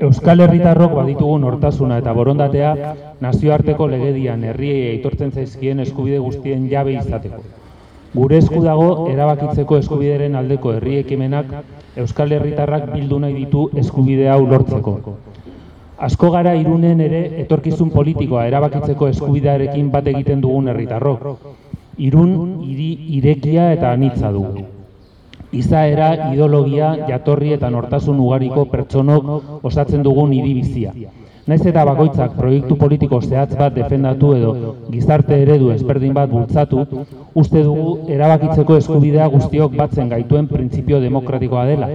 Euskal Herritarrok baditugu nortasuna eta borondatea nazioarteko legedian herriei aitortzen zaizkien eskubide guztien jabe izateko. Gure esku dago erabakitzeko eskubideren aldeko herri ekimenak Euskal Herritarrak bildu nahi ditu eskubide hau lortzeko. Asko gara irunen ere etorkizun politikoa erabakitzeko eskubidearekin bat egiten dugun herritarrok. Irun hiri irekia eta anitza dugu. Izaera, ideologia, jatorri eta nortasun ugariko pertsonok osatzen dugun hiri bizia. Naiz eta bakoitzak proiektu politiko zehatz bat defendatu edo gizarte eredu ezberdin bat bultzatu, uste dugu erabakitzeko eskubidea guztiok batzen gaituen printzipio demokratikoa dela.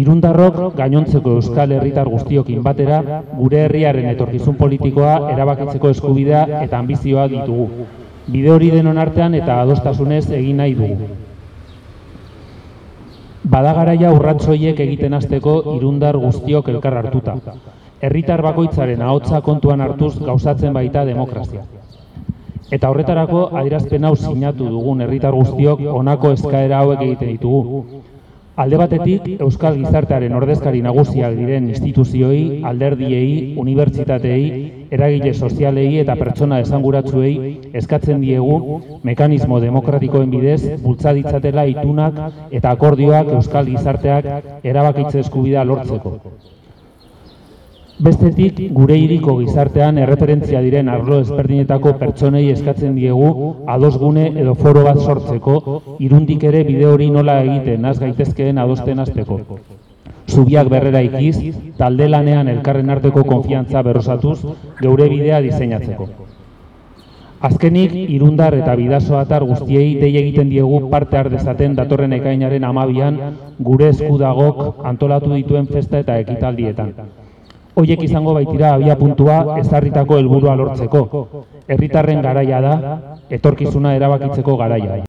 Irundarrok gainontzeko euskal herritar guztiokin batera, gure herriaren etorkizun politikoa erabakitzeko eskubidea eta ambizioa ditugu. Bide hori denon artean eta adostasunez egin nahi dugu. Badagaraia urratsoiek egiten hasteko irundar guztiok elkar hartuta. Herritar bakoitzaren ahotsa kontuan hartuz gauzatzen baita demokrazia. Eta horretarako adierazpen hau sinatu dugun herritar guztiok honako eskaera hauek egiten ditugu. Alde batetik, Euskal Gizartearen ordezkari nagusiak diren instituzioei, alderdiei, unibertsitateei, eragile sozialei eta pertsona esanguratsuei eskatzen diegu mekanismo demokratikoen bidez bultzaditzatela itunak eta akordioak Euskal Gizarteak erabakitze eskubidea lortzeko. Bestetik, gure hiriko gizartean erreferentzia diren arlo ezberdinetako pertsonei eskatzen diegu adosgune edo foro bat sortzeko, irundik ere bide hori nola egiten az gaitezkeen adosten hasteko. Zubiak berrera ikiz, talde lanean elkarren arteko konfiantza berrosatuz, geure bidea diseinatzeko. Azkenik, irundar eta bidazoatar guztiei dei egiten diegu parte dezaten datorren ekainaren amabian gure eskudagok antolatu dituen festa eta ekitaldietan. Hoiek izango baitira abia puntua ezarritako helburua lortzeko. Herritarren garaia da, etorkizuna erabakitzeko garaia.